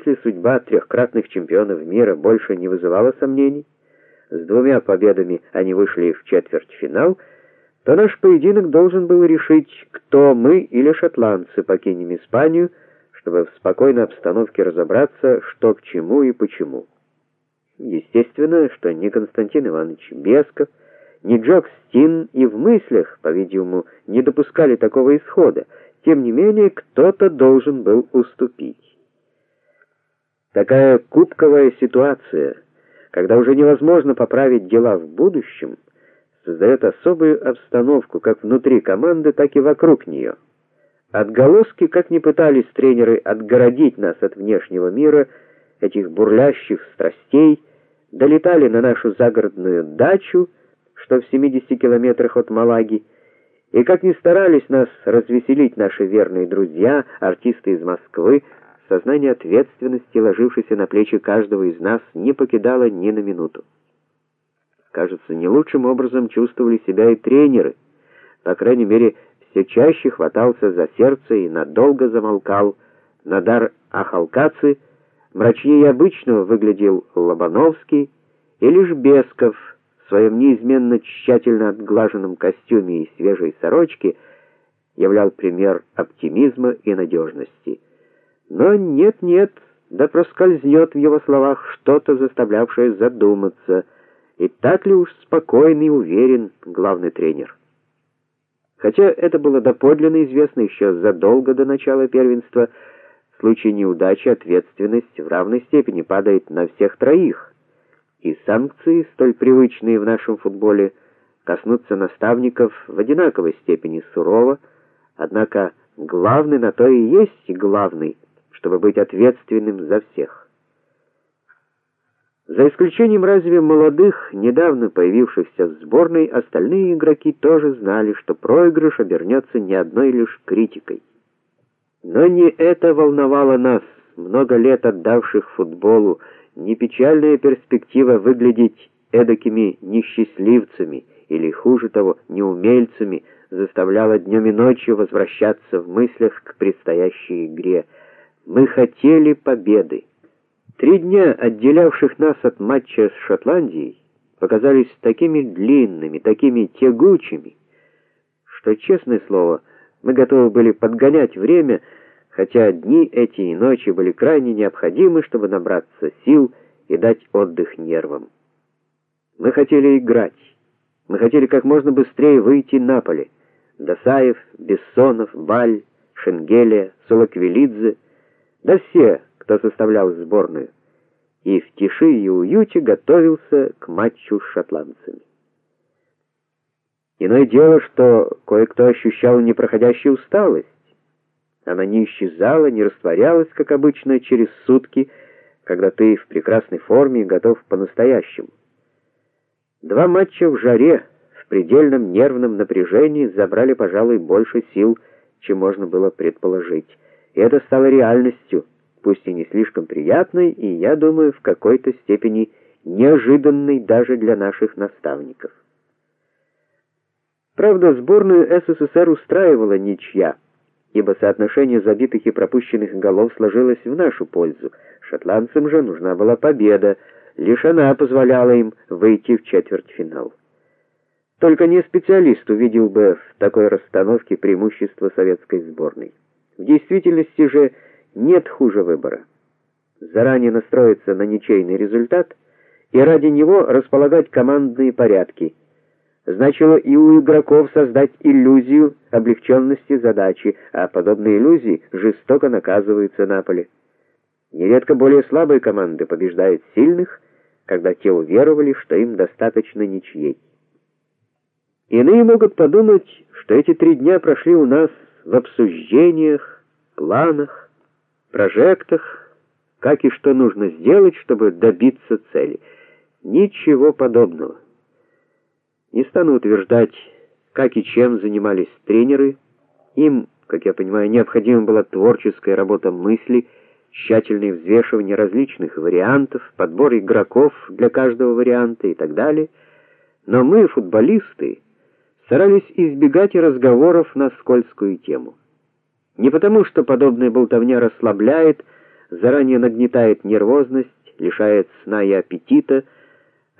если судьба трехкратных чемпионов мира больше не вызывала сомнений, с двумя победами они вышли в четвертьфинал, то наш поединок должен был решить, кто мы или шотландцы покинем Испанию, чтобы в спокойной обстановке разобраться, что к чему и почему. Естественно, что ни Константин Иванович Бесков, ни Джок Стин и в мыслях, по-видимому, не допускали такого исхода. Тем не менее, кто-то должен был уступить. Такая кубковая ситуация, когда уже невозможно поправить дела в будущем, создает особую обстановку как внутри команды, так и вокруг нее. Отголоски, как ни пытались тренеры отгородить нас от внешнего мира, этих бурлящих страстей, долетали на нашу загородную дачу, что в 70 километрах от Малаги, и как ни старались нас развеселить наши верные друзья, артисты из Москвы, сознание ответственности, ложившееся на плечи каждого из нас, не покидало ни на минуту. Кажется, не лучшим образом чувствовали себя и тренеры. По крайней мере, все чаще хватался за сердце и надолго замолкал. Надар Ахалкацы мрачнее обычного выглядел Лобановский, и лишь Бесков в своем неизменно тщательно отглаженном костюме и свежей сорочке являл пример оптимизма и надежности. Но нет-нет, да проскользнет в его словах что-то, заставлявшее задуматься, и так ли уж спокойный и уверен главный тренер. Хотя это было доподлинно известно еще задолго до начала первенства, в случае неудачи ответственность в равной степени падает на всех троих. И санкции, столь привычные в нашем футболе, коснутся наставников в одинаковой степени сурово, однако главный на то и есть главный чтобы быть ответственным за всех. За исключением разве молодых, недавно появившихся в сборной, остальные игроки тоже знали, что проигрыш обернется не одной лишь критикой. Но не это волновало нас, много лет отдавших футболу, не печальная перспектива выглядеть эдакими несчастливцами или хуже того, неумельцами, заставляла днем и ночью возвращаться в мыслях к предстоящей игре. Мы хотели победы. Три дня, отделявших нас от матча с Шотландией, показались такими длинными, такими тягучими, что, честное слово, мы готовы были подгонять время, хотя дни эти и ночи были крайне необходимы, чтобы набраться сил и дать отдых нервам. Мы хотели играть. Мы хотели как можно быстрее выйти на поле. Досаев, Бессонов, Баль, Шенгелия, Солоквилидзе — да все, кто составлял сборную, и в тиши и уюте готовился к матчу с шотландцами. Иное дело, что кое-кто ощущал непроходящую усталость. Она не исчезала, не растворялась, как обычно, через сутки, когда ты в прекрасной форме и готов по-настоящему. Два матча в жаре, в предельном нервном напряжении забрали, пожалуй, больше сил, чем можно было предположить. И это стало реальностью, пусть и не слишком приятной, и, я думаю, в какой-то степени неожиданной даже для наших наставников. Правда, сборную СССР устраивала ничья, ибо соотношение забитых и пропущенных голов сложилось в нашу пользу. Шотландцам же нужна была победа, лишь она позволяла им выйти в четвертьфинал. Только не специалист увидел бы в такой расстановке преимущество советской сборной. В действительности же нет хуже выбора. Заранее настроиться на ничейный результат и ради него располагать командные порядки. Значило и у игроков создать иллюзию облегченности задачи, а подобные иллюзии жестоко наказываются на поле. Нередко более слабые команды побеждают сильных, когда те уверовали, что им достаточно ничьей. Иные могут подумать, что эти три дня прошли у нас в обсуждениях, планах, прожектах, как и что нужно сделать, чтобы добиться цели. Ничего подобного. Не стану утверждать, как и чем занимались тренеры. Им, как я понимаю, необходима была творческая работа мысли, тщательное взвешивание различных вариантов, подбор игроков для каждого варианта и так далее. Но мы, футболисты, старались избегать разговоров на скользкую тему. Не потому, что подобная болтовня расслабляет, заранее нагнетает нервозность, лишает сна и аппетита,